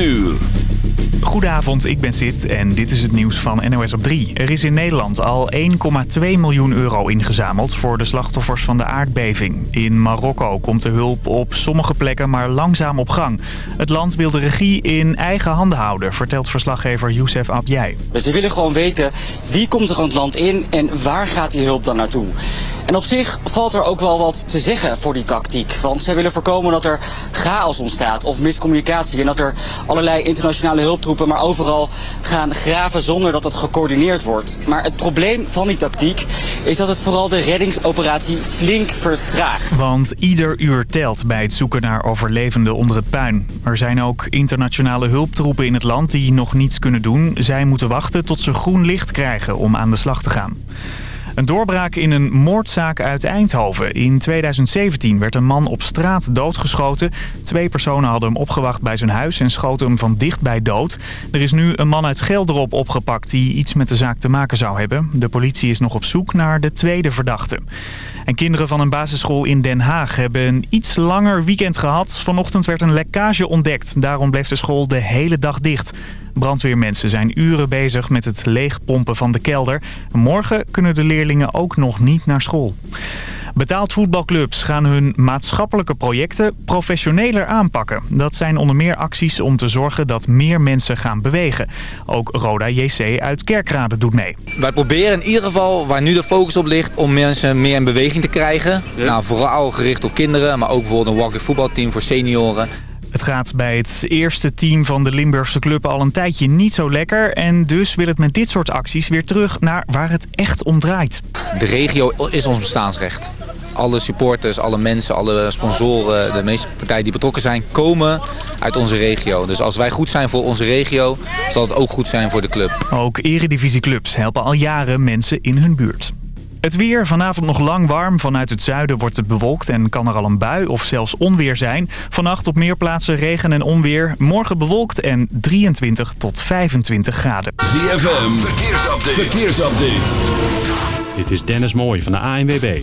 uur. Goedenavond, ik ben Sid en dit is het nieuws van NOS op 3. Er is in Nederland al 1,2 miljoen euro ingezameld voor de slachtoffers van de aardbeving. In Marokko komt de hulp op sommige plekken maar langzaam op gang. Het land wil de regie in eigen handen houden, vertelt verslaggever Youssef Abjai. Ze willen gewoon weten wie komt er aan het land in en waar gaat die hulp dan naartoe. En op zich valt er ook wel wat te zeggen voor die tactiek. Want zij willen voorkomen dat er chaos ontstaat of miscommunicatie. En dat er allerlei internationale hulptroepen maar overal gaan graven zonder dat het gecoördineerd wordt. Maar het probleem van die tactiek is dat het vooral de reddingsoperatie flink vertraagt. Want ieder uur telt bij het zoeken naar overlevenden onder het puin. Er zijn ook internationale hulptroepen in het land die nog niets kunnen doen. Zij moeten wachten tot ze groen licht krijgen om aan de slag te gaan. Een doorbraak in een moordzaak uit Eindhoven. In 2017 werd een man op straat doodgeschoten. Twee personen hadden hem opgewacht bij zijn huis en schoten hem van dichtbij dood. Er is nu een man uit Gelderop opgepakt die iets met de zaak te maken zou hebben. De politie is nog op zoek naar de tweede verdachte. En kinderen van een basisschool in Den Haag hebben een iets langer weekend gehad. Vanochtend werd een lekkage ontdekt. Daarom bleef de school de hele dag dicht. Brandweermensen zijn uren bezig met het leegpompen van de kelder. Morgen kunnen de leerlingen ook nog niet naar school. Betaald voetbalclubs gaan hun maatschappelijke projecten professioneler aanpakken. Dat zijn onder meer acties om te zorgen dat meer mensen gaan bewegen. Ook Roda JC uit Kerkrade doet mee. Wij proberen in ieder geval, waar nu de focus op ligt, om mensen meer in beweging te krijgen. Nou, vooral gericht op kinderen, maar ook bijvoorbeeld een walking voetbalteam voor senioren. Het gaat bij het eerste team van de Limburgse club al een tijdje niet zo lekker. En dus wil het met dit soort acties weer terug naar waar het echt om draait. De regio is ons bestaansrecht. Alle supporters, alle mensen, alle sponsoren, de meeste partijen die betrokken zijn, komen uit onze regio. Dus als wij goed zijn voor onze regio, zal het ook goed zijn voor de club. Ook eredivisieclubs helpen al jaren mensen in hun buurt. Het weer, vanavond nog lang warm. Vanuit het zuiden wordt het bewolkt en kan er al een bui of zelfs onweer zijn. Vannacht op meer plaatsen regen en onweer. Morgen bewolkt en 23 tot 25 graden. ZFM, verkeersupdate. verkeersupdate. Dit is Dennis Mooij van de ANWB.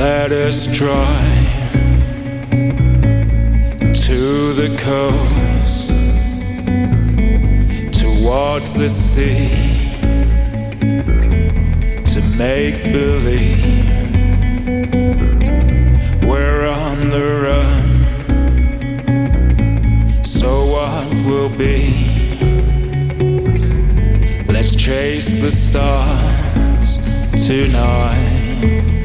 Let us try to the coast towards the sea to make believe we're on the run. So what will be? Let's chase the stars tonight.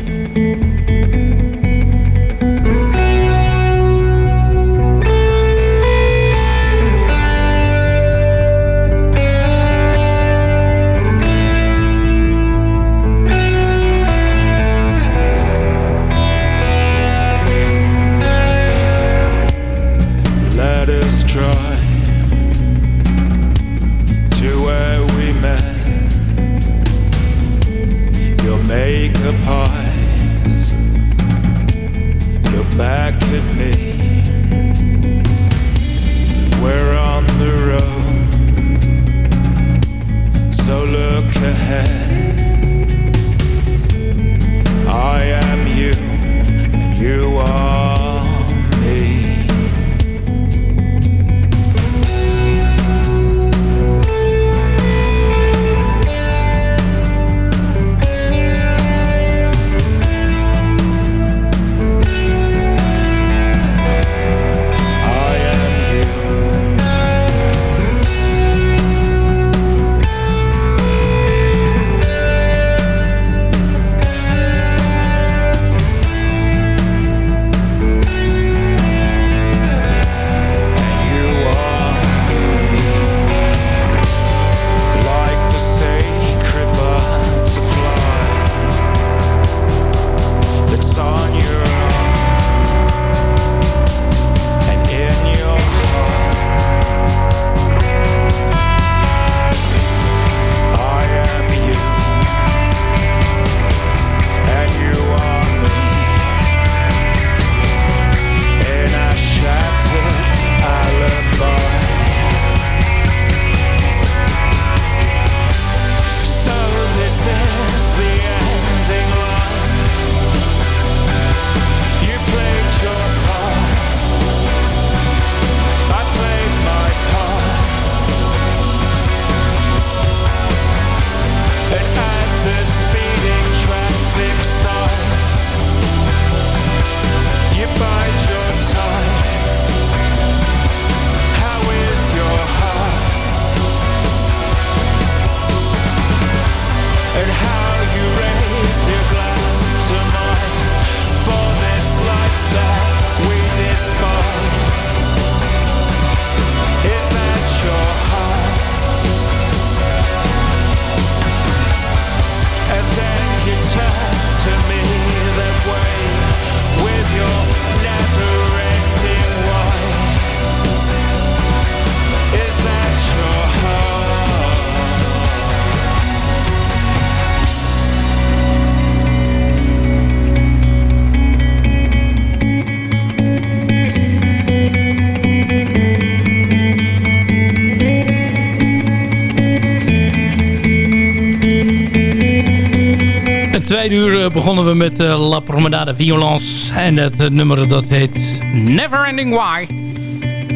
Begonnen we met La Promenade Violence. En het nummer dat heet Never Ending Why.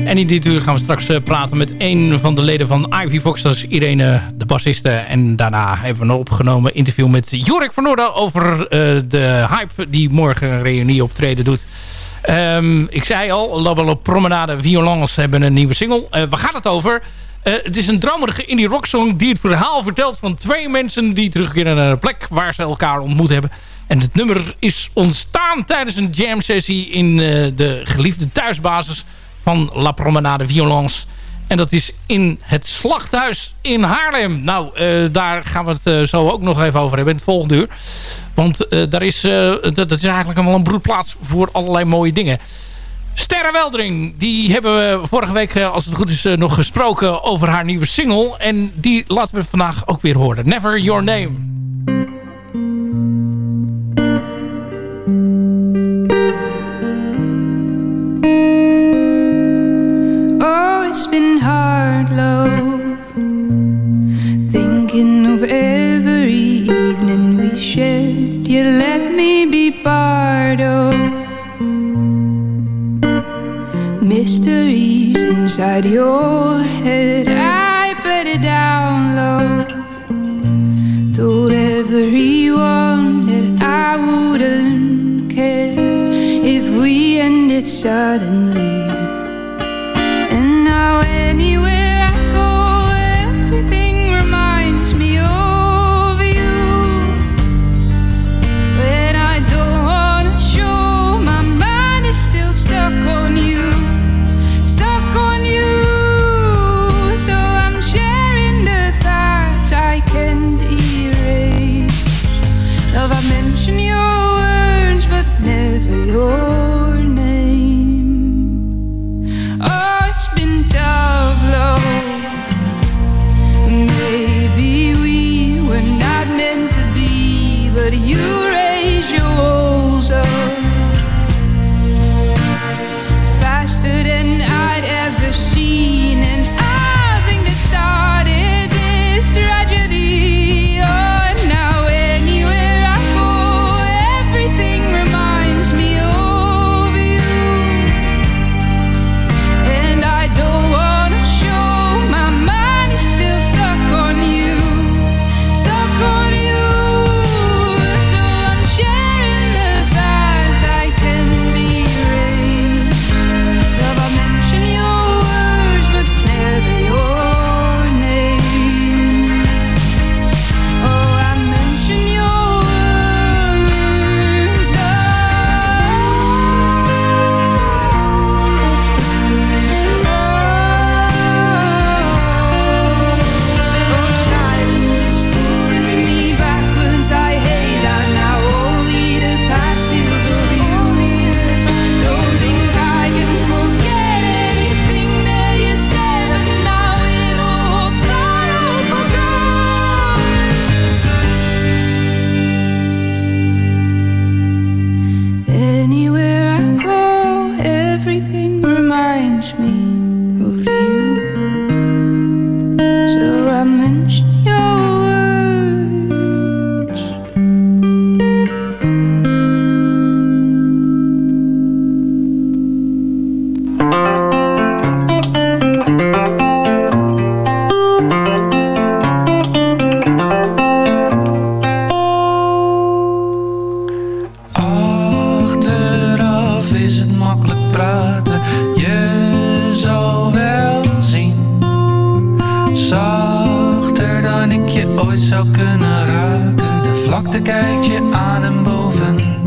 En in dit uur gaan we straks praten met een van de leden van Ivy Fox. Dat is Irene, de bassiste. En daarna hebben we een opgenomen interview met Jorik van Noorden... over de hype die morgen een reunie optreden doet. Um, ik zei al, La Promenade Violence hebben een nieuwe single. Waar gaat het over? Uh, het is een dromerige indie rocksong die het verhaal vertelt van twee mensen die terugkeren naar een plek waar ze elkaar ontmoet hebben. En het nummer is ontstaan tijdens een jam sessie in uh, de geliefde thuisbasis van La Promenade Violence. En dat is in het slachthuis in Haarlem. Nou, uh, daar gaan we het zo ook nog even over hebben in het volgende uur. Want daar is, dat, dat, is eigenlijk wel een broedplaats voor allerlei mooie dingen. Sterre Weldering, die hebben we vorige week, uh, als het goed is, nog gesproken over haar nieuwe single. En die laten we vandaag ook weer horen. Never Your Name. Oh, it's been hard, love. Thinking of every evening we shared. You let me be part of mysteries inside your head. I played it down low. Told everyone that I wouldn't care if we ended suddenly. Zou kunnen raken. De vlakte kijkt je aan en bovendien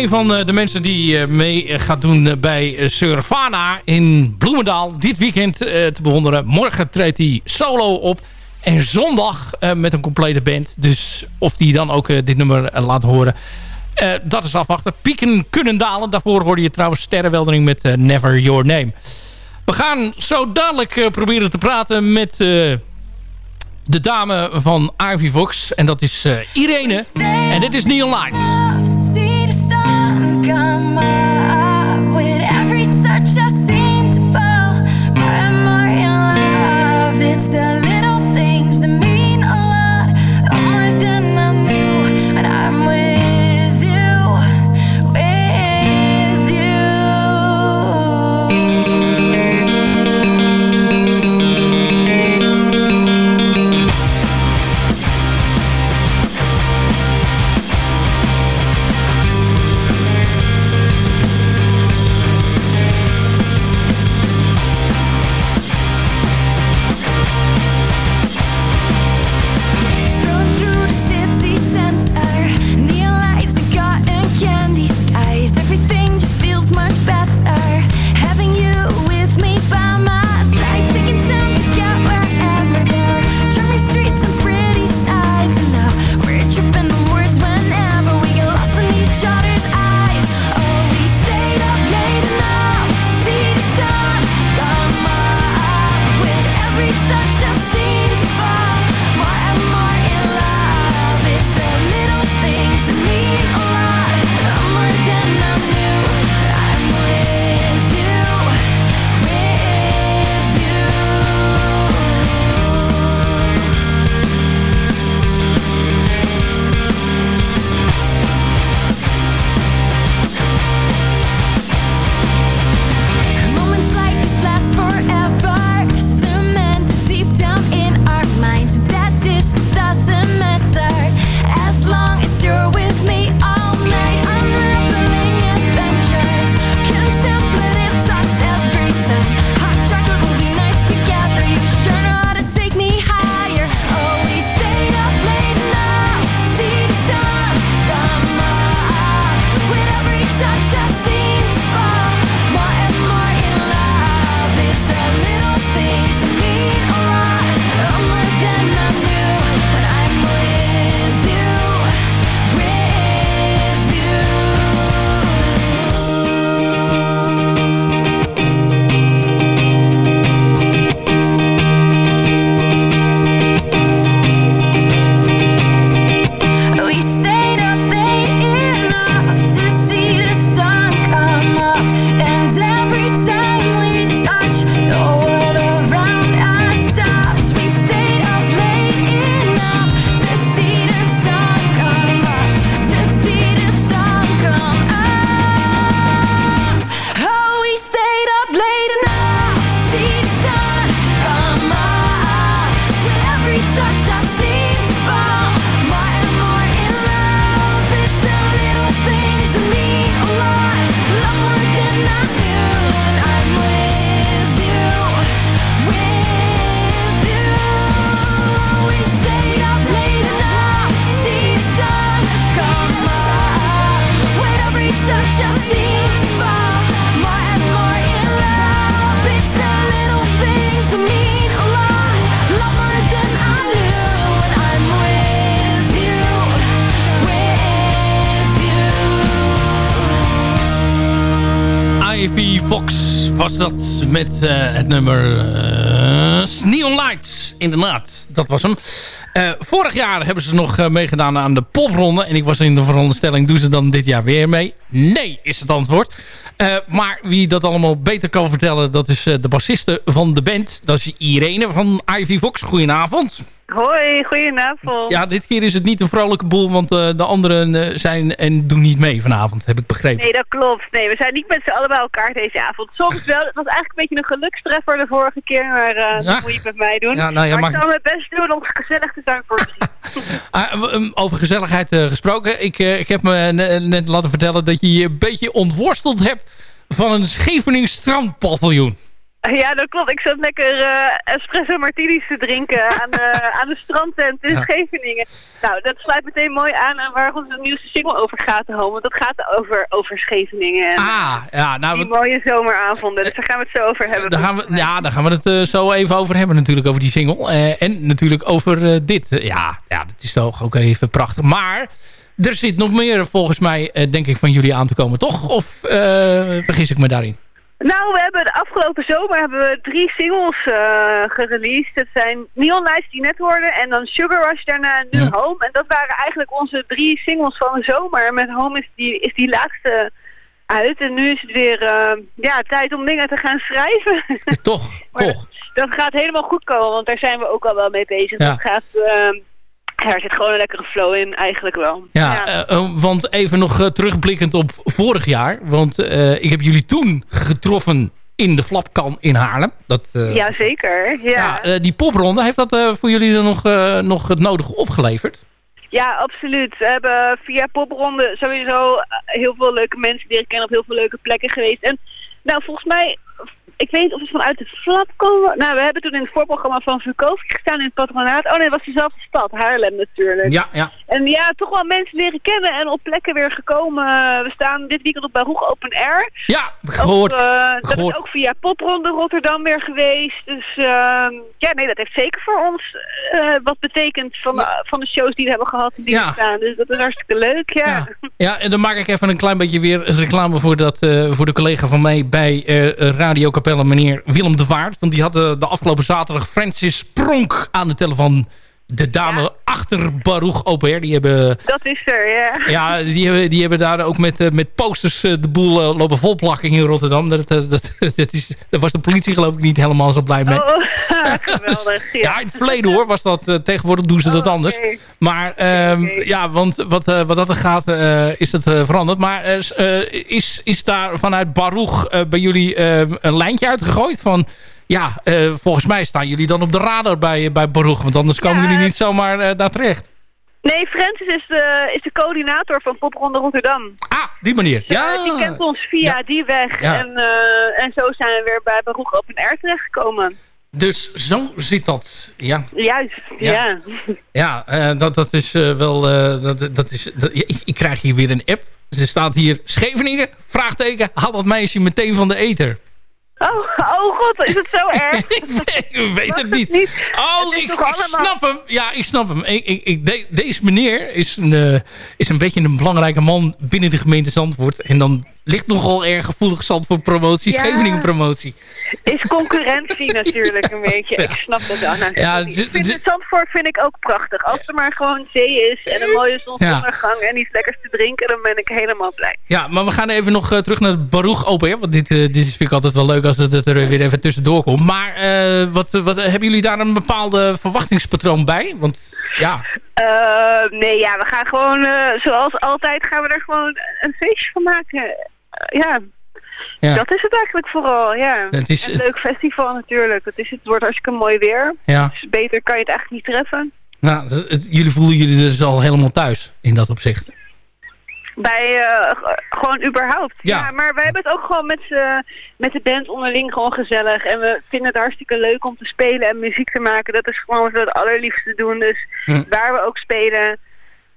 een van eh, de mensen die eh, mee eh, gaat doen bij Surfana in Bloemendaal. Dit weekend te bewonderen. Morgen treedt hij solo op. En zondag met een complete band. Dus of die dan ook dit nummer laat horen. dat is afwachten. Pieken kunnen dalen. Daarvoor hoorde je trouwens Sterrenweldering met Never Your Name. We gaan zo dadelijk proberen te praten met de dame van Ivy Vox. En dat is Irene. En dit is Neon Lights. See the sun nummer eh, Neon Lights. Inderdaad, dat was hem. Eh, vorig jaar hebben ze nog eh, meegedaan aan de popronde. En ik was in de veronderstelling, doen ze dan dit jaar weer mee? Nee, is het antwoord. Maar wie dat allemaal beter kan vertellen, dat is de bassiste van de band. Dat is Irene van Ivy Fox. Goedenavond. Hoi, goedenavond. Ja, dit keer is het niet een vrolijke boel, want eh, de anderen eh, zijn en doen niet mee vanavond, heb ik begrepen. Nee, dat klopt. Nee, we zijn niet met z'n allen bij elkaar deze avond. Soms wel. Het was eigenlijk een beetje een gelukstreffer de vorige keer, maar eh dat moet je met mij doen. Ja, nou ja, maar ik zal mijn best doen om gezellig te zijn voor je. Ah, um, over gezelligheid gesproken. Ik, ik heb me ne- net laten vertellen dat je je een beetje ontworsteld hebt van een Scheveningen strandpaviljoen. Ja, dat klopt. Ik zat lekker eh, espresso martinis te drinken aan de, aan de strandtent in Ja. Scheveningen. Nou, dat sluit meteen mooi aan aan waar onze nieuwste single over gaat, Home. Want dat gaat over, over Scheveningen. En Ah, ja, nou, die mooie zomeravonden. Dus daar gaan we het zo over hebben. daar gaan we, ja, daar gaan we het eh, zo even over hebben natuurlijk, over die single. Eh, en natuurlijk over eh, dit. Ja, ja, dat is toch ook even prachtig. Maar er zit nog meer volgens mij, eh, denk ik, van jullie aan te komen, toch? Of eh, vergis ik me daarin? Nou, we hebben de afgelopen zomer hebben we drie singles eh gereleased. Het zijn Neon Lights die net hoorden en dan Sugar Rush daarna en nu Ja. Home. En dat waren eigenlijk onze drie singles van de zomer. En met Home is die, is die laatste uit. En nu is het weer eh, ja, tijd om dingen te gaan schrijven. toch, toch. dat gaat helemaal goed komen, want daar zijn we ook al wel mee bezig. Ja. Dat gaat, eh, er zit gewoon een lekkere flow in, eigenlijk wel. Ja, eh, eh, want even nog eh, terugblikkend op vorig jaar. Want ik heb jullie toen getroffen in de Flapkan in Haarlem. Dat, eh, Jazeker, ja. ja, die popronde, heeft dat voor jullie dan nog, nog het nodige opgeleverd? Ja, absoluut. We hebben via popronde sowieso heel veel leuke mensen leren kennen op heel veel leuke plekken geweest. En nou, volgens mij, ik weet niet of het vanuit de flap komen. Nou, we hebben toen in het voorprogramma van Vukovic gestaan in het patronaat. Oh nee, het was dezelfde stad, Haarlem natuurlijk. Ja, ja. En ja, toch wel mensen leren kennen en op plekken weer gekomen. We staan dit weekend op Baruch Open Air. Ja, gehoord. Ook, eh, dat Gehoord. is ook via Popronde Rotterdam weer geweest. Dus ehm, ja, nee, dat heeft zeker voor ons eh, wat betekend van, de, van de shows die we hebben gehad in die Ja. staan. Dus dat is hartstikke leuk, ja. Ja, en dan maak ik even een klein beetje weer reclame voor, dat, eh, voor de collega van mij bij Radio Capelle, meneer Willem de Waard. Want die had eh, de afgelopen zaterdag Francis Pronk aan de telefoon. De dame achter Baruch Open Die hebben, Dat is er, ja. ja, die hebben, die hebben daar ook met, eh, met posters eh, de boel eh, lopen volplakken in Rotterdam. Dat, dat, dat, is, daar was de politie geloof ik niet helemaal zo blij mee. Oh, geweldig. Ja. Ja, in het verleden hoor was dat. tegenwoordig doen ze dat anders. oké. Maar ehm, ja, want wat, wat dat er gaat, is het veranderd. Maar eh, is, is daar vanuit Baruch bij jullie eh, een lijntje uitgegooid van... Ja, eh, volgens mij staan jullie dan op de radar bij, bij Baruch. Want anders komen Ja. jullie niet zomaar eh, daar terecht. Nee, Francis is de, is de coördinator van Popronde Rotterdam. Ah, die manier. Ja, Die kent ons via die weg. Ja. En, eh, en zo zijn we weer bij Baruch Open Air terechtgekomen. dus zo zit dat. Ja, Juist, Ja. ja. ja eh, dat, dat is eh, wel... eh, dat, dat is, dat, ik, ik krijg hier weer een app. Er staat hier Scheveningen, vraagteken, haal dat meisje meteen van de eter. Oh, oh god, is het zo erg? ik weet, ik weet Mag het niet. niet? Oh, Het ik, snap hem. Ja, ik snap hem. Ik, ik, ik- de- deze meneer is een, eh, is een beetje een belangrijke man binnen de gemeente Zandvoort. En dan ligt nogal erg gevoelig Zandvoort promotie, Ja. Scheveningen promotie. Is concurrentie natuurlijk een beetje. Ik snap dat wel. Nou, Ja, ik vind het Zandvoort vind ik ook prachtig. Als er maar gewoon zee is en een mooie zonsondergang en iets lekkers te drinken, dan ben ik helemaal blij. Ja, maar we gaan even nog eh, terug naar het Baruch Open. Want dit, eh, dit is, vind ik altijd wel leuk als het er weer even tussendoor komt. Maar eh, wat, wat, hebben jullie daar een bepaalde verwachtingspatroon bij? Want ja, nee, ja, we gaan gewoon, zoals altijd, gaan we er gewoon een feestje van maken. Ja. Ja. dat is het eigenlijk vooral, ja. Het is- een leuk festival natuurlijk. Het, is, het wordt hartstikke mooi weer. ja. Dus beter kan je het eigenlijk niet treffen. Nou, het- jullie voelen jullie dus al helemaal thuis in dat opzicht. Bij, eh, gewoon überhaupt. Ja. Ja. maar wij hebben het ook gewoon met, met de band onderling gewoon gezellig. En we vinden het hartstikke leuk om te spelen en muziek te maken. Dat is gewoon wat we het allerliefste doen. Dus Hm. waar we ook spelen,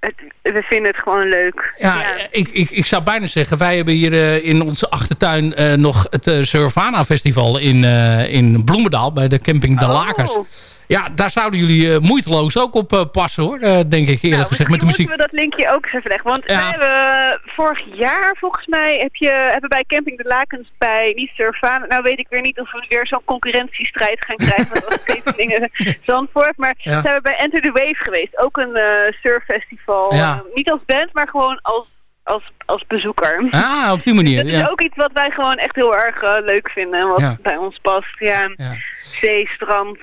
het, we vinden het gewoon leuk. Ja, Ik, ik, ik zou bijna zeggen, wij hebben hier eh, in onze achtertuin eh, nog het eh Surfana Festival in, in Bloemendaal bij de camping De Lakers. Oh. Ja, daar zouden jullie eh, moeiteloos ook op eh, passen hoor, eh, denk ik eerlijk Nou, gezegd met de muziek. moeten we dat linkje ook eens even leggen. Want Ja. wij hebben vorig jaar, volgens mij, heb je, hebben bij Camping de Lakens bij niet Surfaan. Nou weet ik weer niet of we weer zo'n concurrentiestrijd gaan krijgen met als Scheveningen Zandvoort. Maar Ja. zijn we bij Enter the Wave geweest. Ook een surffestival. Ja. Niet als band, maar gewoon als, als, als bezoeker. Ah, op die manier. Dat is ook iets wat wij gewoon echt heel erg leuk vinden. En wat Ja. bij ons past. Ja. Ja. Zee, strand.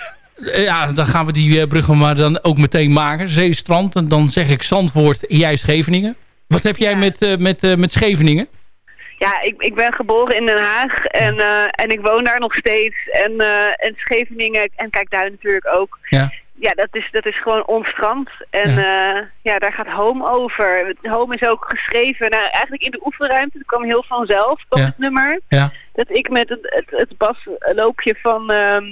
Eh, ja, dan gaan we die eh, bruggen maar dan ook meteen maken. Zeestrand, en dan zeg ik Zandvoort en jij Scheveningen. Wat heb jij met, eh, met, met Scheveningen? Ja, ik, ik ben geboren in Den Haag en, en ik woon daar nog steeds. En, en Scheveningen en Kijkduin natuurlijk ook. Ja. ja, dat is, dat is gewoon ons strand. En ja. ja, daar gaat Home over. Home is ook geschreven, nou, eigenlijk in de oefenruimte. Dat kwam heel vanzelf, kwam Ja. het nummer. Ja. Dat ik met het, het, het basloopje van ehm,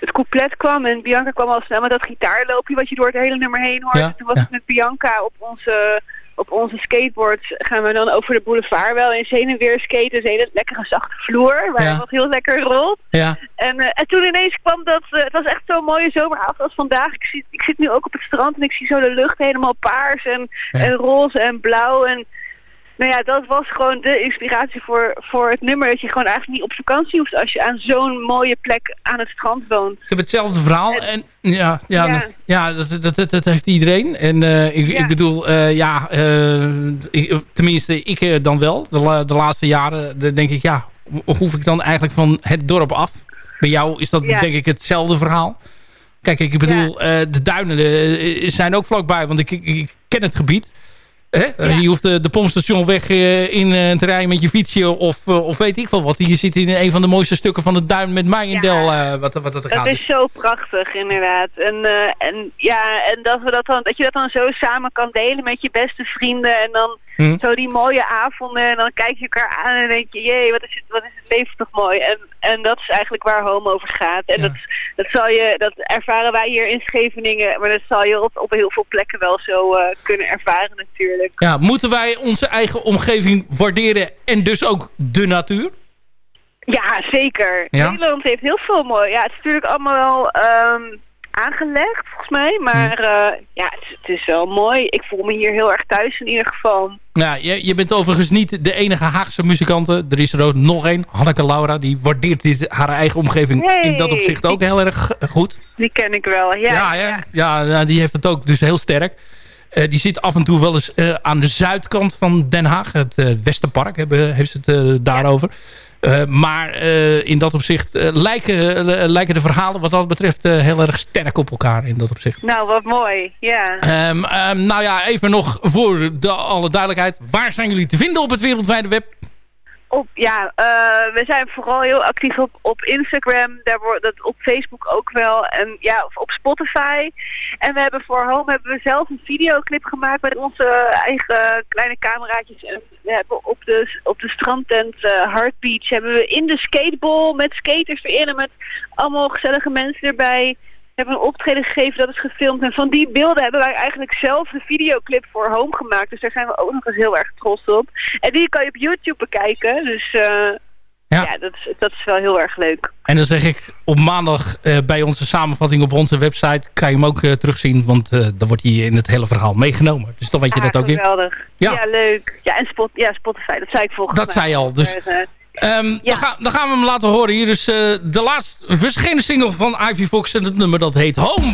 het couplet kwam. En Bianca kwam al snel met dat gitaarloopje wat je door het hele nummer heen hoort. Ja, Toen was ja. het met Bianca op onze, op onze skateboards. Gaan we dan over de boulevard wel eens heen en weer skaten. Dus een hele lekkere zachte vloer, waar Ja. wat heel lekker rolt. Ja. En, eh, en toen ineens kwam dat, eh, het was echt zo'n mooie zomeravond als vandaag. Ik, zie, ik zit nu ook op het strand en ik zie zo de lucht helemaal paars en, en roze en blauw. En nou ja, dat was gewoon de inspiratie voor, voor het nummer. Dat je gewoon eigenlijk niet op vakantie hoeft als je aan zo'n mooie plek aan het strand woont. Ik heb hetzelfde verhaal. En, ja, ja, Ja. dat- ja dat, dat, dat, dat heeft iedereen. En eh, ik, Ja. ik bedoel, eh, ja, eh, ik- tenminste, ik dan wel. De, de laatste jaren denk ik, ja, ho- hoef ik dan eigenlijk van het dorp af? Bij jou is dat Ja. denk ik hetzelfde verhaal. Kijk, ik bedoel, de duinen zijn ook vlakbij, want ik, ik ken het gebied. Hè? Eh, Je hoeft de, de pompstationweg eh, in eh, te rijden met je fietsje of, eh, of weet ik veel wat. Je zit in een van de mooiste stukken van de duin met Mijendel, eh wat, wat dat er Dat gaat. is zo prachtig, inderdaad. En, eh, en ja, en dat, we dat, dan, dat je dat dan zo samen kan delen met je beste vrienden. En dan Hm. zo die mooie avonden. En dan kijk je elkaar aan en denk je, jee, wat is het, wat is het leven toch mooi. En, en dat is eigenlijk waar Home over gaat. En dat, dat, zal je, dat ervaren wij hier in Scheveningen. Maar dat zal je op, op heel veel plekken wel zo eh, kunnen ervaren natuurlijk. Ja, moeten wij onze eigen omgeving waarderen en dus ook de natuur? Ja, zeker. Ja? Nederland heeft heel veel mooi. Ja, het is natuurlijk allemaal wel ehm, aangelegd, volgens mij. Maar eh, ja, het, is- het is wel mooi. Ik voel me hier heel erg thuis in ieder geval. Nou, je, je bent overigens niet de enige Haagse muzikante. Er is er ook nog één, Hanneke Laura. Die waardeert dit, haar eigen omgeving Hey. in dat opzicht ook heel erg goed. Die ken ik wel. Ja, Ja, ja, ja. nou, die heeft het ook dus heel sterk. Eh, die zit af en toe wel eens eh, aan de zuidkant van Den Haag. Het eh, Westerpark hebben, heeft ze het daarover. Maar in dat opzicht lijken, lijken de verhalen wat dat betreft heel erg sterk op elkaar in dat opzicht. Nou, wat mooi. Ja. Ehm, ehm, nou ja, even nog voor de, alle duidelijkheid. Waar zijn jullie te vinden op het wereldwijde web? Op, ja, eh, we zijn vooral heel actief op, op Instagram, daar wordt dat op Facebook ook wel en ja, op Spotify. En we hebben voor Home hebben we zelf een videoclip gemaakt met onze eigen kleine cameraatjes. En we hebben op de, op de strandtent Beach hebben we in de skateball met skaters erin en met allemaal gezellige mensen erbij. Hebben een optreden gegeven, dat is gefilmd. En van die beelden hebben wij eigenlijk zelf de videoclip voor Home gemaakt. Dus daar zijn we ook nog eens heel erg trots op. En die kan je op YouTube bekijken. Dus eh, ja, dat, is, dat is wel heel erg leuk. En dan zeg ik op maandag eh, bij onze samenvatting op onze website... kan je hem ook eh, terugzien, want dan wordt hij in het hele verhaal meegenomen. Dus dan weet je Ah, dat ook weer. geweldig. Ja. Ja. leuk. Ja, en Spot, ja, Spotify, dat zei ik volgens Dat mij. zei je al, dus- Eh, Ehm, dan, ga- dan gaan we hem laten horen. Hier is eh, de laatst verschenen single van Ivy Fox. En het nummer dat heet Home.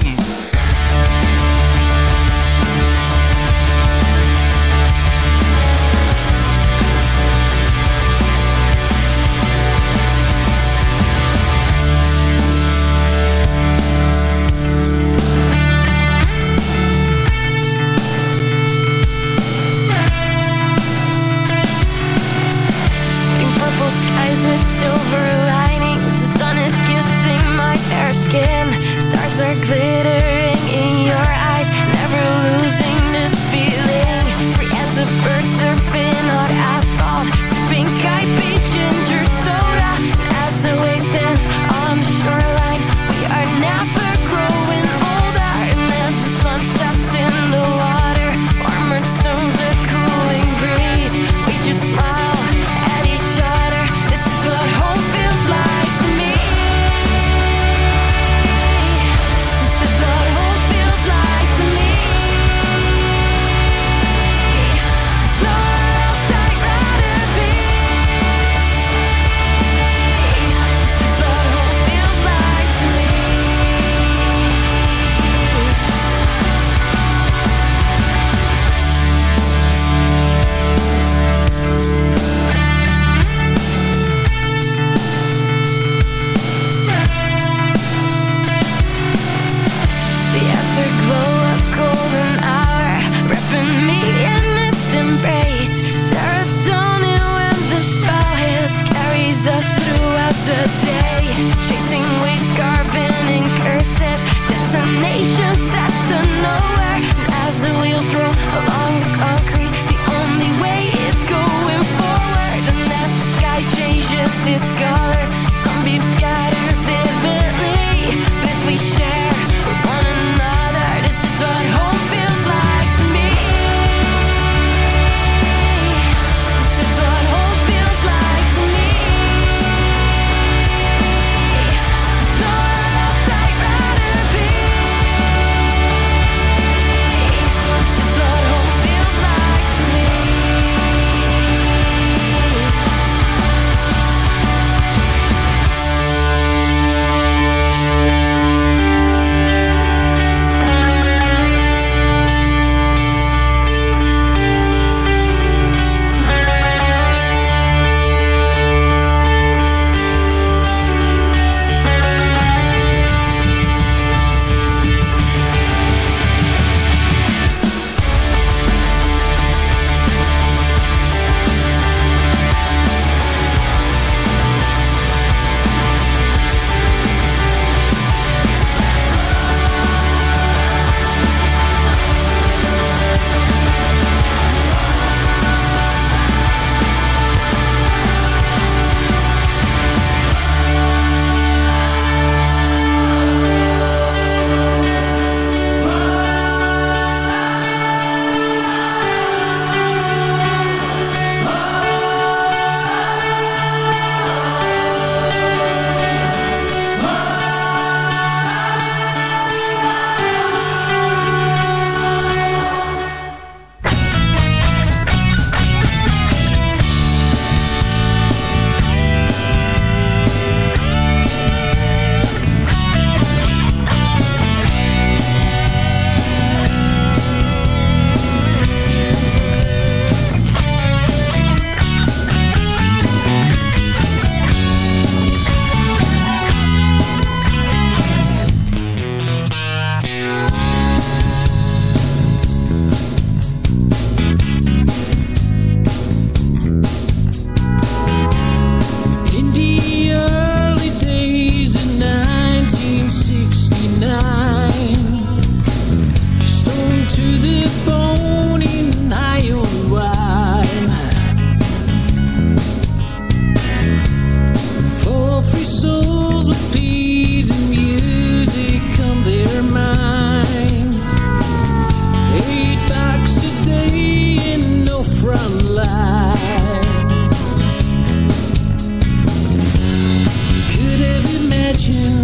you.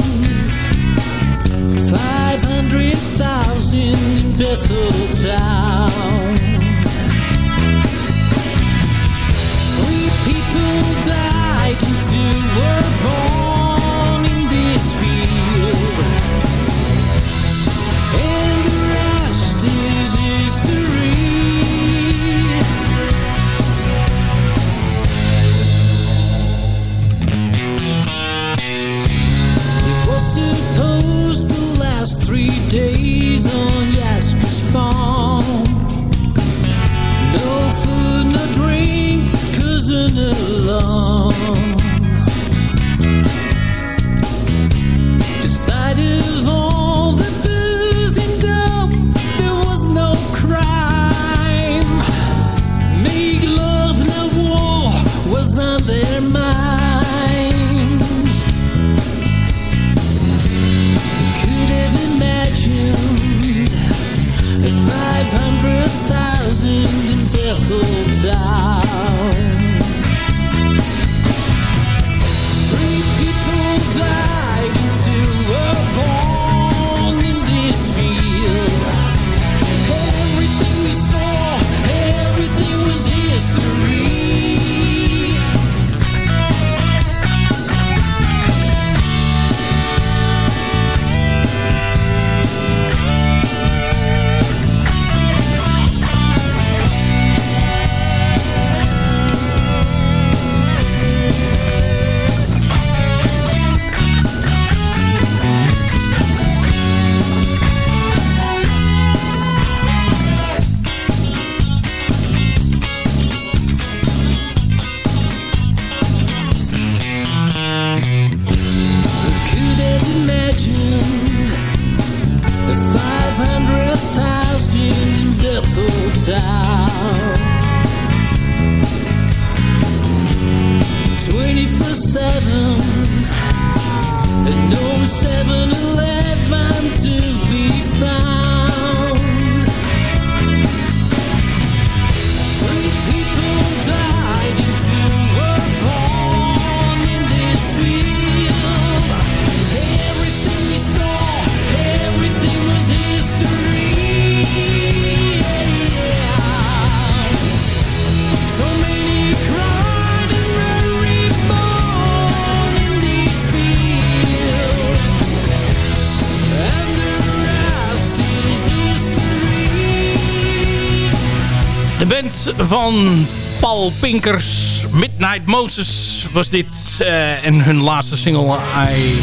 Paul Pinkers, Midnight Moses was dit. eh, en hun laatste single, I...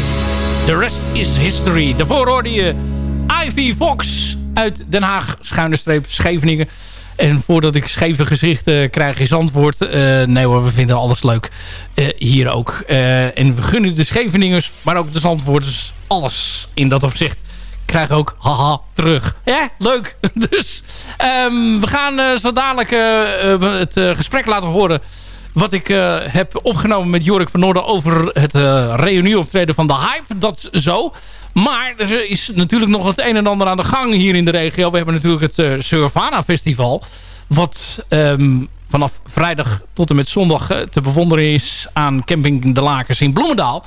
The Rest is History. Daarvoor hoorde je Ivy Fox uit Den Haag, schuine streep Scheveningen. En voordat ik scheve gezichten krijg is antwoord... eh, nee hoor, we vinden alles leuk eh, hier ook. En we gunnen de Scheveningers, maar ook de Zandvoorters alles in dat opzicht krijgen ook haha terug. Ja, leuk. Dus ehm, we gaan eh, zo dadelijk eh, eh, het gesprek laten horen... wat ik heb opgenomen met Jorik van Noorden... over het reunieoptreden van de Hype. Dat zo. Maar er is natuurlijk nog het een en ander aan de gang hier in de regio. We hebben natuurlijk het Surfana Festival... wat ehm, vanaf vrijdag tot en met zondag te bewonderen is... aan Camping De Lakers in Bloemendaal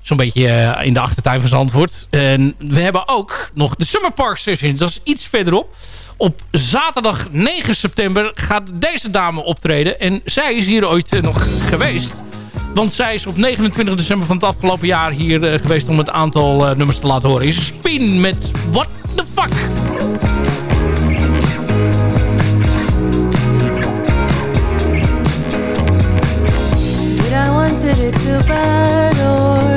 zo'n beetje eh, in de achtertuin van Zandvoort. En we hebben ook nog de Summer Park Session. Dat is iets verderop. Op zaterdag 9 september gaat deze dame optreden. En zij is hier ooit eh, nog geweest. Want zij is op 29 december van het afgelopen jaar hier eh, geweest... om het aantal nummers te laten horen. Is Spin met What the Fuck. It bad,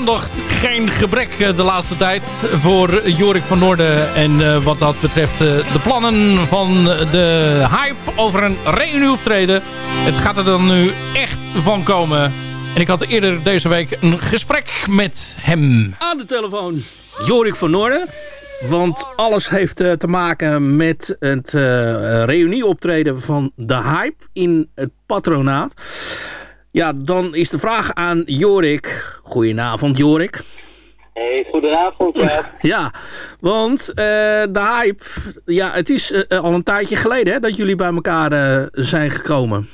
aandacht geen gebrek eh, de laatste tijd voor Jorik van Noorden. En eh, wat dat betreft eh, de plannen van de hype over een reunieoptreden. Het gaat er dan nu echt van komen. En ik had eerder deze week een gesprek met hem. Aan de telefoon Jorik van Noorden. Want alles heeft te maken met het reunieoptreden van de hype in het patronaat. Ja, dan is de vraag aan Jorik. Goedenavond Jorik. Hey, goedenavond. Ja. Ja, want eh, de hype, ja, het is eh, al een tijdje geleden hè, dat jullie bij elkaar eh, zijn gekomen.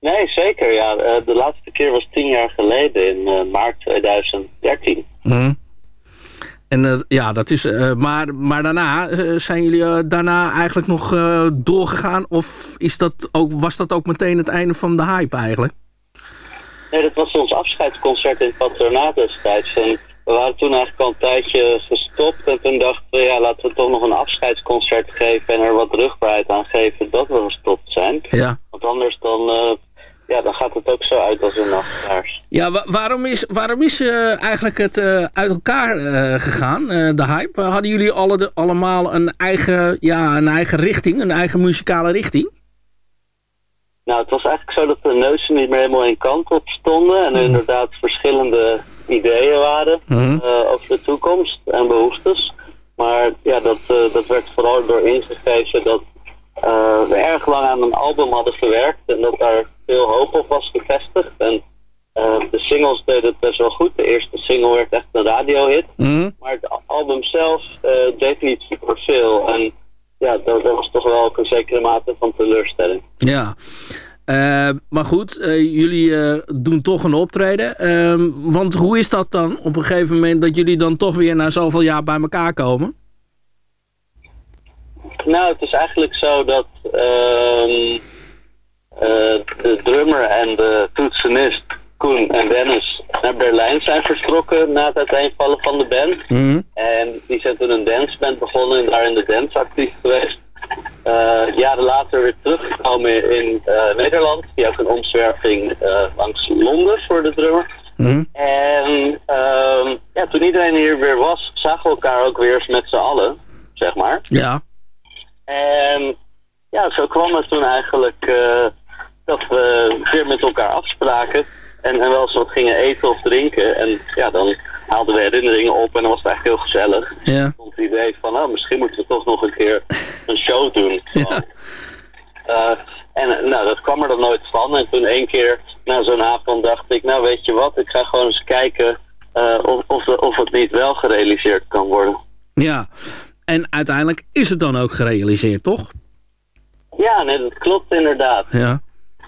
Nee, zeker. Ja. De laatste keer was tien jaar geleden in maart 2013. Mhm. En ja, dat is. maar, maar daarna zijn jullie daarna eigenlijk nog doorgegaan? Of is dat ook, was dat ook meteen het einde van de hype eigenlijk? Nee, dat was ons afscheidsconcert in patronaat destijds. En we waren toen eigenlijk al een tijdje gestopt. En toen dachten we, ja, laten we toch nog een afscheidsconcert geven en er wat rugbaarheid aan geven dat we gestopt zijn. Ja. Want anders dan, eh, ja, dan gaat het ook zo uit als een nachtkaars. Ja, wa- waarom is, waarom is eh, eigenlijk het eh, uit elkaar gegaan, de hype? Hadden jullie alle, de- allemaal een eigen, ja, een eigen richting, een eigen muzikale richting? Nou, het was eigenlijk zo dat de neuzen niet meer helemaal één kant op stonden. En er inderdaad verschillende ideeën waren Mhm. eh, over de toekomst en behoeftes. Maar ja, dat, eh, dat werd vooral door ingegeven dat eh, we erg lang aan een album hadden gewerkt. En dat daar veel hoop op was gevestigd. En de singles deden het best wel goed. De eerste single werd echt een radiohit. Maar het a- album zelf eh, deed niet super veel. En ja, dat, dat was toch wel ook een zekere mate van teleurstelling. Ja. Eh, maar goed, eh, jullie eh, doen toch een optreden. Ehm, want hoe is dat dan op een gegeven moment dat jullie dan toch weer na zoveel jaar bij elkaar komen? Nou, het is eigenlijk zo dat ehm, eh, de drummer en de toetsenist Koen en Dennis naar Berlijn zijn vertrokken na het uiteenvallen van de band. En die zijn toen een danceband begonnen en daar in de dance actief geweest. Eh, jaren later weer teruggekomen in eh, Nederland. Die ook een omzwerving eh, langs Londen voor de drummer. En ehm, ja, toen iedereen hier weer was, zagen we elkaar ook weer eens met z'n allen, zeg maar. Ja. En ja, zo kwam het toen eigenlijk dat we weer met elkaar afspraken. En, en wel eens wat gingen eten of drinken. En ja, dan haalden we herinneringen op en dan was het eigenlijk heel gezellig. Ja. Stond het idee van, nou, misschien moeten we toch nog een keer een show doen. Gewoon. Eh, en nou, dat kwam er dan nooit van. En toen één keer na zo'n avond dacht ik, nou weet je wat, ik ga gewoon eens kijken eh, of, of, of het niet wel gerealiseerd kan worden. Ja. En uiteindelijk is het dan ook gerealiseerd, toch? Ja, nee, dat klopt inderdaad. Ja.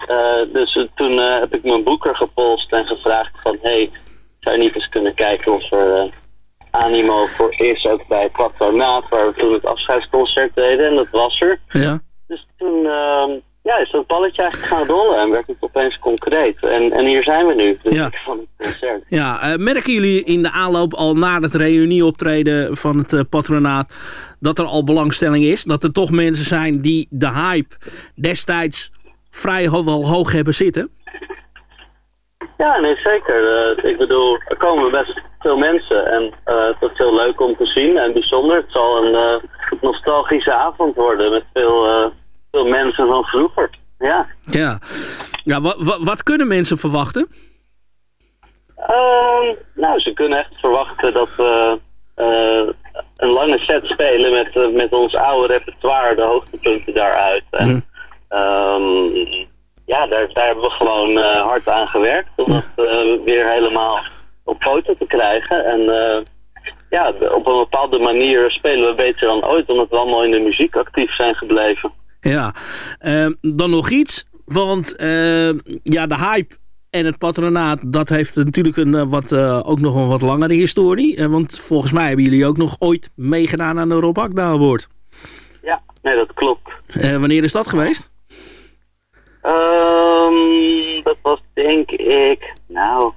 Eh, dus toen heb ik mijn boeker gepolst en gevraagd van... hey, zou je niet eens kunnen kijken of er eh, animo voor is, ook bij Patronaat... waar we toen het afscheidsconcert deden en dat was er. Ja. Dus toen ehm, ja, is dat balletje eigenlijk gaan rollen en werd het opeens concreet. En, en hier zijn we nu, Ja. week van het concert. Ja, eh, merken jullie in de aanloop al na het reunieoptreden van het eh, patronaat dat er al belangstelling is? Dat er toch mensen zijn die de hype destijds vrij ho wel hoog hebben zitten? Ja, nee, zeker. Eh, ik bedoel, er komen best veel mensen en eh, dat is heel leuk om te zien en bijzonder. Het zal een eh, nostalgische avond worden met veel, veel mensen van vroeger. Ja. Ja. ja wa- wa- wat kunnen mensen verwachten? Ehm, nou, ze kunnen echt verwachten dat we een lange set spelen met, met ons oude repertoire, de hoogtepunten daaruit. En, ehm, ja, daar, daar hebben we gewoon eh, hard aan gewerkt om dat eh, weer helemaal op poten te krijgen. En eh, ja, op een bepaalde manier spelen we beter dan ooit, omdat we allemaal in de muziek actief zijn gebleven. Ja. Ehm, dan nog iets, want ehm, ja, de hype en het patronaat, dat heeft natuurlijk een, wat, ook nog een wat langere historie. Want volgens mij hebben jullie ook nog ooit meegedaan aan de Rob Akda Award. Ja, nee, dat klopt. Wanneer is dat geweest? Ehm, dat was denk ik, nou,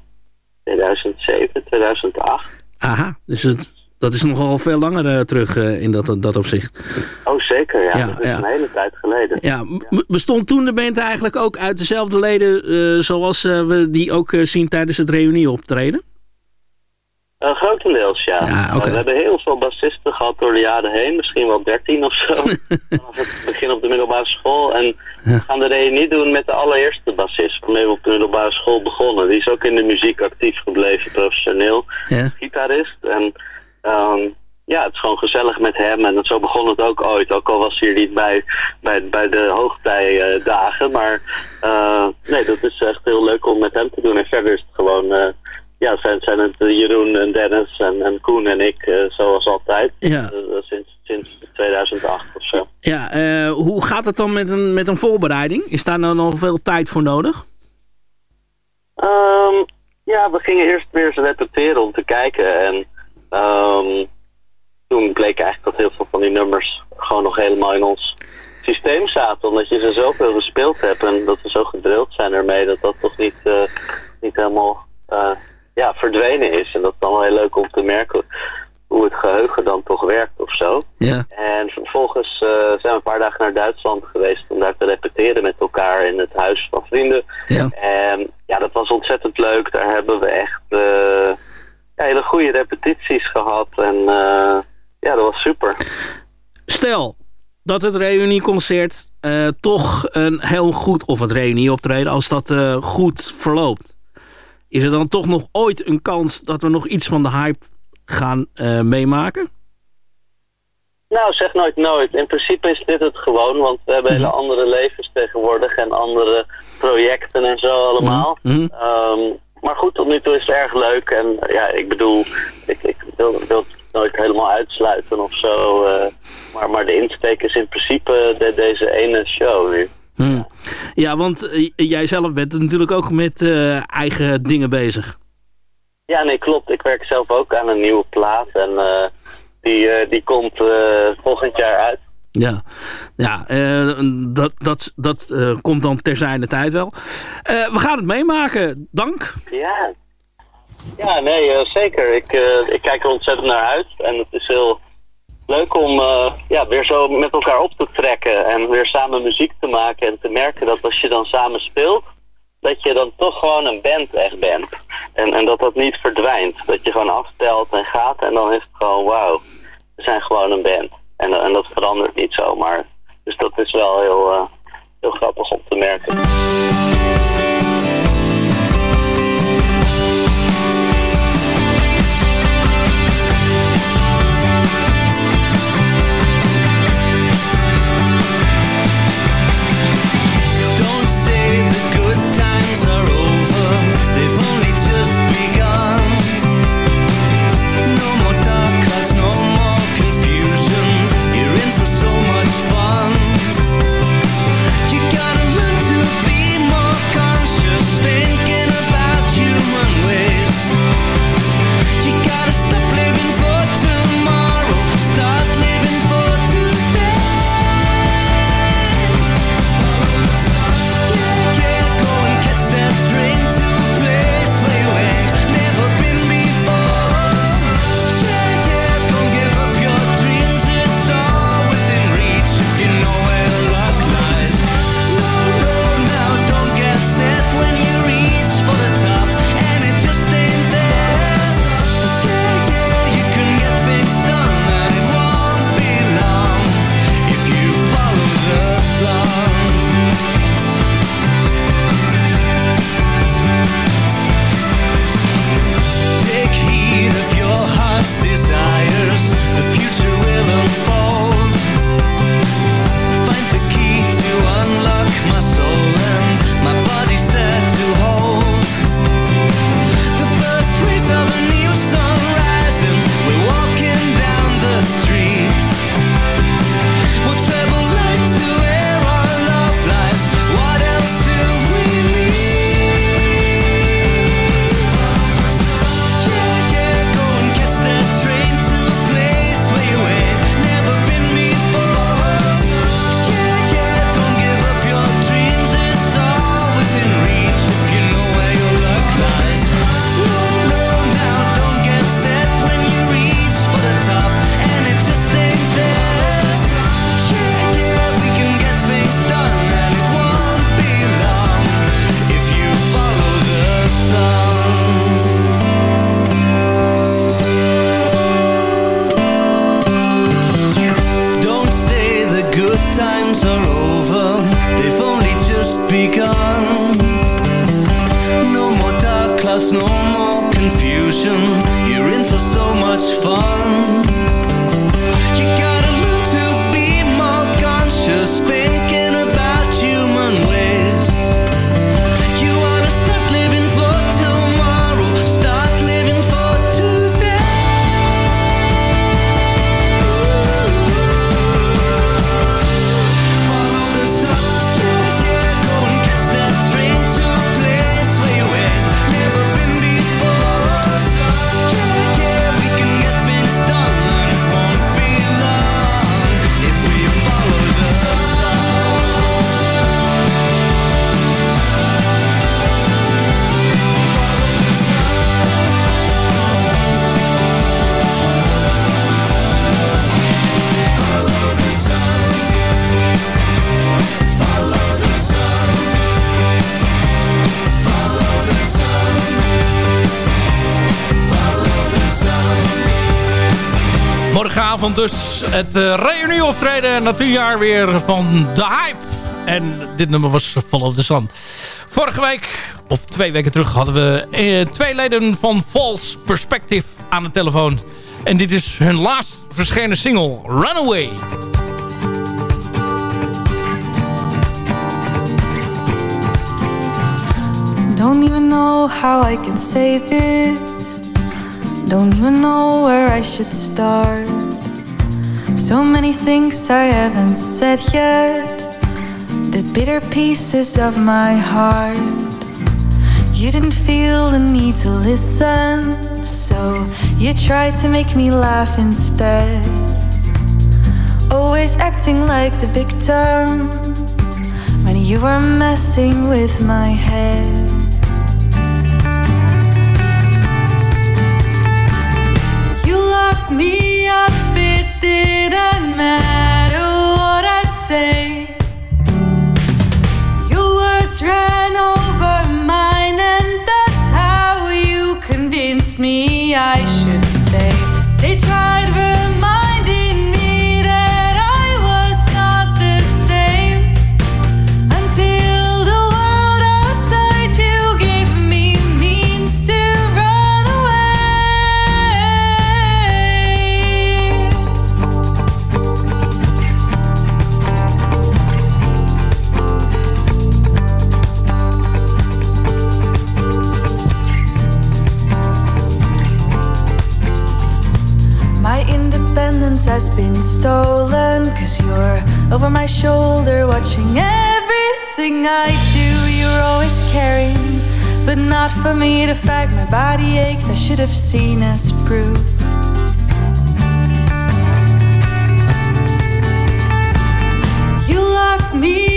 2007, 2008. Aha, dus het, dat is nogal veel langer eh, terug eh, in dat, dat opzicht. Oh, zeker, ja. Ja, dat is ja. een hele tijd geleden. Ja, m- bestond toen de band eigenlijk ook uit dezelfde leden eh, zoals we die ook zien tijdens het reunieoptreden? Eh, grotendeels, ja. Ja. Eh, we hebben heel veel bassisten gehad door de jaren heen. Misschien wel dertien of zo. Vanaf het begin op de middelbare school. En we gaan de reunie doen met de allereerste bassist. Waarmee we op de middelbare school begonnen. Die is ook in de muziek actief gebleven, professioneel. Ja. Gitarist. En ehm, ja, het is gewoon gezellig met hem. En zo begon het ook ooit. Ook al was hij er niet bij, bij, bij de hoogtijdagen. Maar eh, nee, dat is echt heel leuk om met hem te doen. En verder is het gewoon... ja, zijn, zijn het Jeroen en Dennis en, en Koen en ik, eh, zoals altijd. Ja. Eh, sinds, sinds 2008 of zo. Ja, eh, hoe gaat het dan met een, met een voorbereiding? Is daar nou nog veel tijd voor nodig? Ehm, ja, we gingen eerst weer eens repeteren om te kijken. En ehm, toen bleek eigenlijk dat heel veel van die nummers gewoon nog helemaal in ons systeem zaten. Omdat je ze zoveel gespeeld hebt en dat we zo gedrild zijn ermee dat dat toch niet, niet helemaal ja, verdwenen is. En dat is dan wel heel leuk om te merken hoe het geheugen dan toch werkt of zo. Ja. En vervolgens eh, zijn we een paar dagen naar Duitsland geweest om daar te repeteren met elkaar in het huis van vrienden. Ja. En ja, dat was ontzettend leuk. Daar hebben we echt eh, ja, hele goede repetities gehad. En eh, ja, dat was super. Stel dat het reunieconcert toch een heel goed, of het reunieoptreden, als dat goed verloopt. Is er dan toch nog ooit een kans dat we nog iets van de hype gaan eh, meemaken? Nou, zeg nooit nooit. In principe is dit het gewoon, want we hebben hele andere levens tegenwoordig en andere projecten en zo allemaal. Mhm. Ehm, maar goed, tot nu toe is het erg leuk. En ja, ik bedoel, ik, ik wil, wil het nooit helemaal uitsluiten of zo. eh, maar, maar de insteek is in principe de, deze ene show nu. Hm. Ja, want eh, jij zelf bent natuurlijk ook met eh, eigen dingen bezig. Ja, nee, klopt. Ik werk zelf ook aan een nieuwe plaat en eh, die, die komt volgend jaar uit. Ja, ja dat, dat, dat komt dan terzijde tijd wel. We gaan het meemaken. Dank. Ja, ja nee, zeker. Ik, ik kijk er ontzettend naar uit. En het is heel leuk om eh, ja, weer zo met elkaar op te trekken. En weer samen muziek te maken. En te merken dat als je dan samen speelt, dat je dan toch gewoon een band echt bent. En, en dat dat niet verdwijnt. Dat je gewoon afstelt en gaat en dan is het gewoon wauw. We zijn gewoon een band. En, en dat verandert niet zomaar. Dus dat is wel heel, eh, heel grappig om te merken. Vanavond dus het uh, reunieoptreden na tien jaar weer van The Hype. En dit nummer was Follow the Sun. Vorige week, of twee weken terug, hadden we eh, twee leden van False Perspective aan de telefoon. En dit is hun laatst verschenen single, Runaway. Don't even know how I can say this. Don't even know where I should start. So many things I haven't said yet. The bitter pieces of my heart. You didn't feel the need to listen, so you tried to make me laugh instead. Always acting like the victim when you were messing with my head. You locked me up, it over my shoulder watching everything I do. You're always caring But not for me The fact my body ached I should have seen as proof You locked me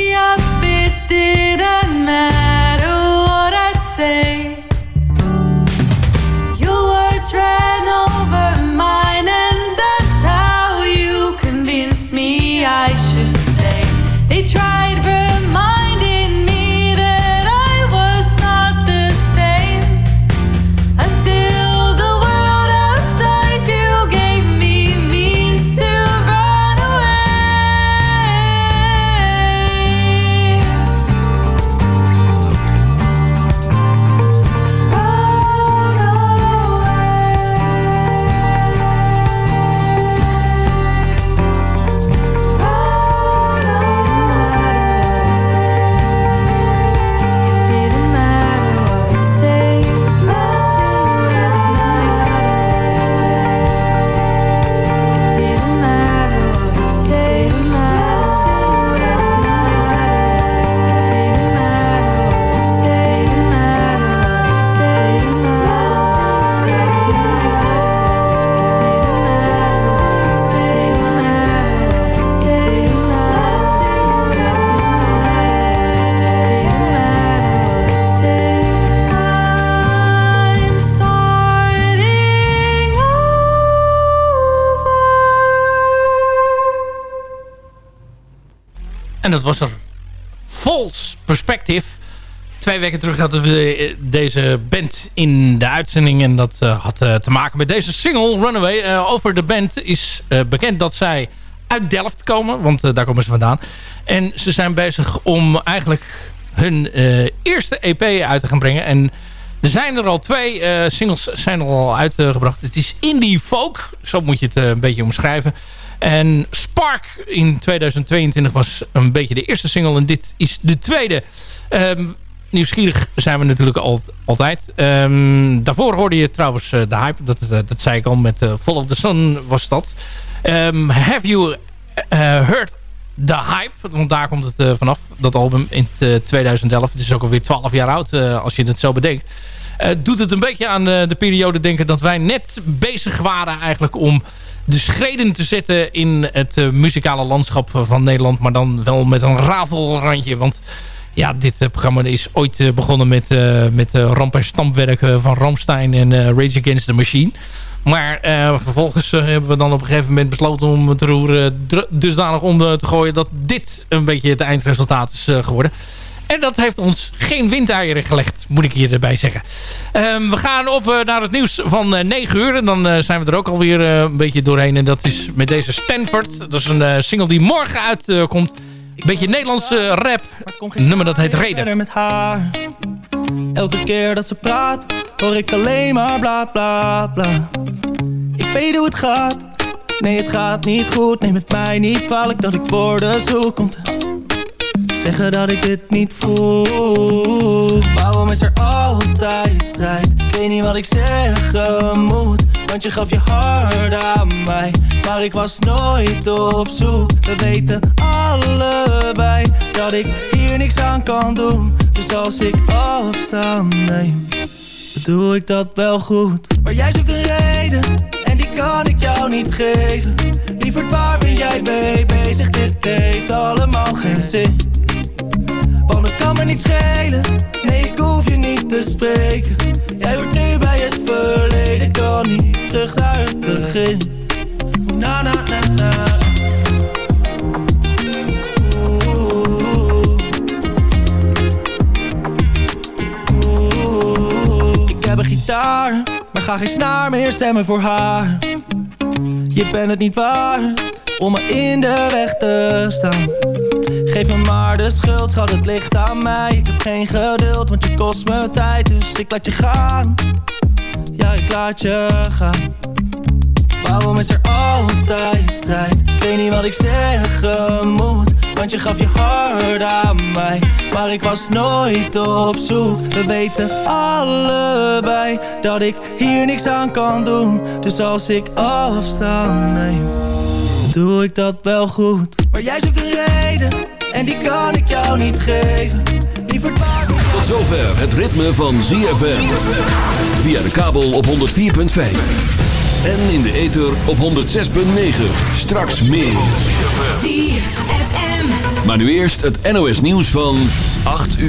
Perspective. Twee weken terug hadden we eh, deze band in de uitzending. En dat eh, had eh, te maken met deze single, Runaway. Over de band is bekend dat zij uit Delft komen. Want daar komen ze vandaan. En ze zijn bezig om eigenlijk hun eerste EP uit te gaan brengen. En er zijn er al twee singles zijn al uitgebracht. Het is indie folk. Zo moet je het een beetje omschrijven. En Spark in 2022 was een beetje de eerste single. En dit is de tweede. Ehm, nieuwsgierig zijn we natuurlijk al, altijd. Ehm, daarvoor hoorde je trouwens eh, de hype. Dat, dat, dat zei ik al met uh, Follow the Sun was dat. Ehm, have you eh, heard the hype? Want daar komt het eh, vanaf. Dat album in eh, 2011. Het is ook alweer 12 jaar oud eh, als je het zo bedenkt. Eh, doet het een beetje aan eh, de periode denken dat wij net bezig waren eigenlijk om de schreden te zetten in het eh, muzikale landschap van Nederland. Maar dan wel met een rafelrandje. Want ja, dit eh, programma is ooit eh, begonnen met, met eh, ramp- en stampwerk eh, van Ramstein en Rage Against the Machine. Maar vervolgens hebben we dan op een gegeven moment besloten om het roer dusdanig eh, te gooien dat dit een beetje het eindresultaat is geworden. En dat heeft ons geen windeieren gelegd, moet ik hier erbij zeggen. Ehm, we gaan op eh, naar het nieuws van eh 9 uur. En dan eh, zijn we er ook alweer een beetje doorheen. En dat is met deze Stanford. Dat is een single die morgen uitkomt. Een beetje Nederlandse rap. Nummer dat heet Reden. met haar. Elke keer dat ze praat, hoor ik alleen maar bla bla bla. Ik weet hoe het gaat. Nee, het gaat niet goed. Neem het mij niet kwalijk dat ik woorden zoek om te zeggen dat ik dit niet voel. Waarom is er altijd strijd? Ik weet niet wat ik zeggen moet. Want je gaf je hart aan mij. Maar ik was nooit op zoek. We weten allebei dat ik hier niks aan kan doen. Dus als ik afstand neem, doe ik dat wel goed. Maar jij zoekt een reden en die kan ik jou niet geven. Lieverd, waar ben jij mee bezig? Dit heeft allemaal geen zin. Kan me niet schelen. Nee, ik hoef je niet te spreken. Jij hoort nu bij het verleden Kan niet terug naar het begin. Na na na na. Ik heb een gitaar Maar ga geen snaar meer stemmen voor haar. Je bent het niet waard Om me in de weg te staan Geef me maar de schuld, schat het ligt aan mij. Ik heb geen geduld, want je kost me tijd Dus ik laat je gaan. Ja, ik laat je gaan. Waarom is er altijd strijd? Ik weet niet wat ik zeggen moet Want je gaf je hart aan mij. Maar ik was nooit op zoek. We weten allebei Dat ik hier niks aan kan doen. Dus als ik afstand neem Doe ik dat wel goed. Maar jij zoekt een reden En die kan ik jou niet geven Liever Tot zover het ritme van ZFM. Via de kabel op 104.5. En in de ether op 106.9. Straks meer. Maar nu eerst het NOS nieuws van 8 uur.